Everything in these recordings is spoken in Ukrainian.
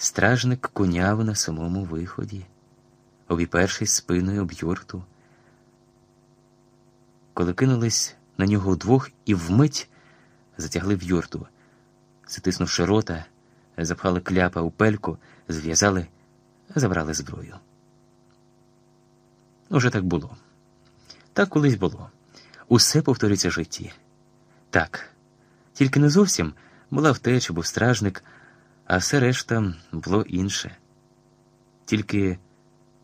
Стражник куняв на самому виході, обіпершись спиною об юрту. Коли кинулись на нього вдвох і вмить затягли в юрту, затиснувши рота, запхали кляпа у пельку, зв'язали, забрали зброю. Уже так було. Так колись було. Усе повторюється в житті. Так, тільки не зовсім була втеча, був стражник, а все решта було інше. Тільки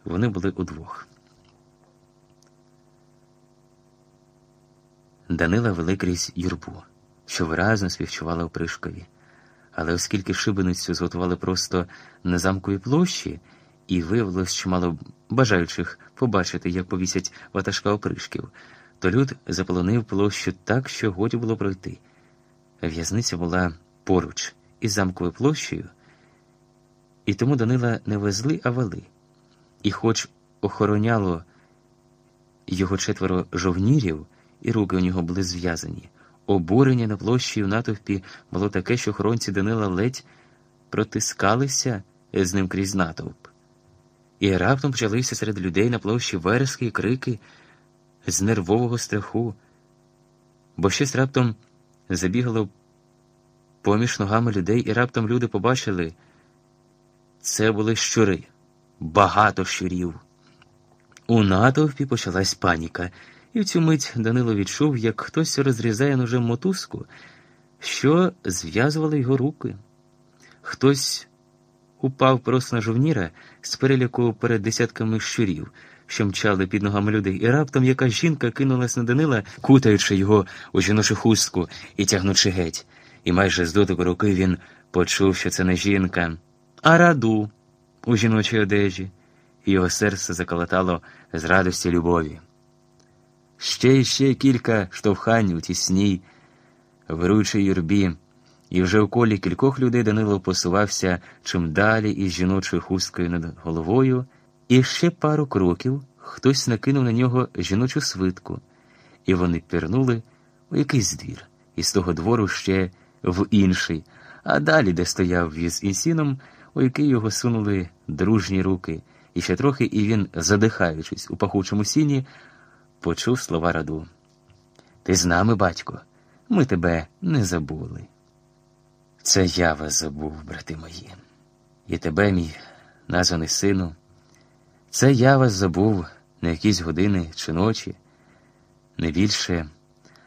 вони були удвох. Данила вели крізь юрбу, що виразно співчувала опришкові. Але оскільки шибеницю зготували просто на замковій площі, і виявилось чимало бажаючих побачити, як повісять ватажка опришків, то люд заполонив площу так, що годі було пройти. В'язниця була поруч із замковою площею, і тому Данила не везли, а вели. І, хоч охороняло його четверо жовнірів, і руки у нього були зв'язані, обурення на площі в натовпі було таке, що охоронці Данила ледь протискалися з ним крізь натовп. І раптом почалися серед людей на площі верски і крики з нервового страху, бо щось раптом забігало поміж ногами людей, і раптом люди побачили це були щури, багато щурів. У натовпі почалась паніка, і в цю мить Данило відчув, як хтось розрізає ножем мотузку, що зв'язували його руки. Хтось упав просто на жовніра з переляку перед десятками щурів, що мчали під ногами людей, і раптом яка жінка кинулась на Данила, кутаючи його у жіночу хустку і тягнучи геть. І майже з дотику руки він почув, що це не жінка, а раду у жіночій одежі, і його серце заколотало з радості любові. Ще й ще кілька штовхань у тісній, вируючій юрбі, і вже у колі кількох людей Данило посувався чим далі із жіночою хусткою над головою, і ще пару кроків хтось накинув на нього жіночу свитку, і вони пірнули у якийсь двір, і з того двору ще в інший, а далі, де стояв віз із сіном, у який його сунули дружні руки, і ще трохи, і він, задихаючись у пахучому сіні, почув слова раду. Ти з нами, батько, ми тебе не забули. Це я вас забув, брати мої, і тебе, мій названий сину. Це я вас забув на якісь години чи ночі, не більше,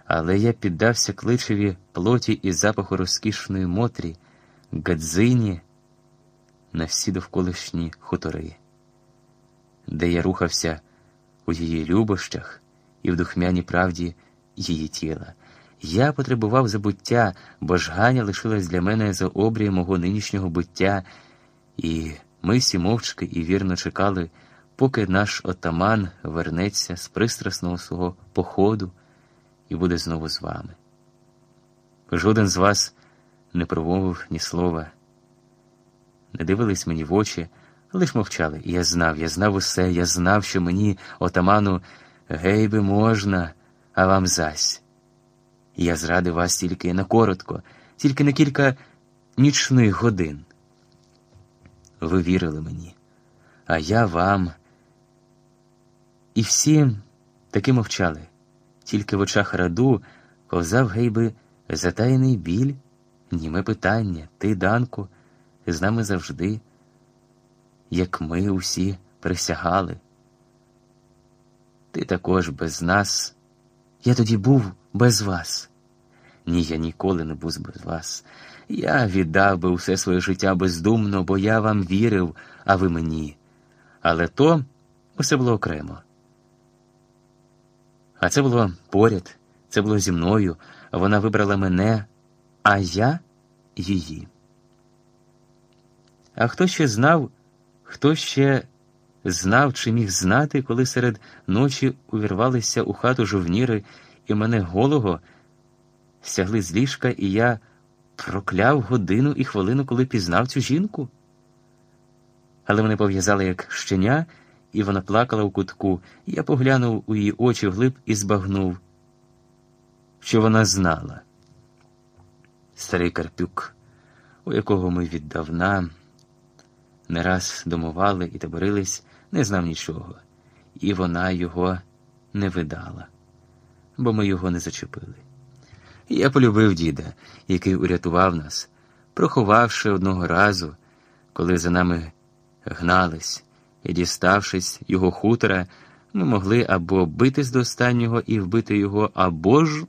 але я піддався кличеві плоті і запаху розкішної мотрі, гадзині на всі довколишні хутори, де я рухався у її любощах і в духмяній правді її тіла. Я потребував забуття, бо ж Ганя лишилась для мене за обрієм мого нинішнього буття, і ми всі мовчки і вірно чекали, поки наш отаман вернеться з пристрасного свого походу і буде знову з вами. Жоден з вас не промовив ні слова, не дивились мені в очі, лиш мовчали. І я знав, я знав усе, я знав, що мені, отаману, гей би можна, а вам зась. Я зрадив вас тільки на коротко, тільки на кілька нічних годин. Ви вірили мені, а я вам. І всі таки мовчали, тільки в очах раду ковзав гейби затаєний біль, німе питання, ти, Данку, з нами завжди, як ми усі присягали. Ти також без нас. Я тоді був без вас. Ні, я ніколи не був без вас. Я віддав би усе своє життя бездумно, бо я вам вірив, а ви мені. Але то усе було окремо. А це було поряд, це було зі мною. Вона вибрала мене, а я її. А хто ще знав, хто ще знав чи міг знати, коли серед ночі увірвалися у хату жовніри, і мене голого стягли з ліжка, і я прокляв годину і хвилину, коли пізнав цю жінку. Але мене пов'язали як щеня, і вона плакала у кутку, я поглянув у її очі вглиб і збагнув, що вона знала. Старий Карпюк, у якого ми віддавна не раз домували і таборились, не знав нічого, і вона його не видала, бо ми його не зачепили. Я полюбив діда, який урятував нас, проховавши одного разу, коли за нами гнались, і, діставшись його хутора, ми могли або битись до останнього і вбити його, або ж